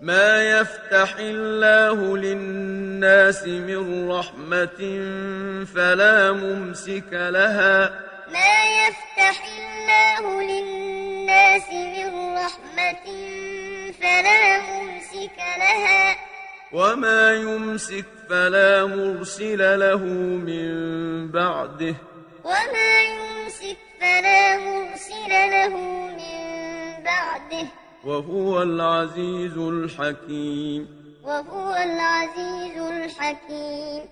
ما يفتح الله للناس من رحمة فلا ممسك لها. ما يفتح الله للناس من رحمة فلا ممسك لها. وما يمسك فلا مرسل له من بعده. وما يمسك فلا مرسل له من بعده. وهو العزيز الحكيم. وهو العزيز الحكيم.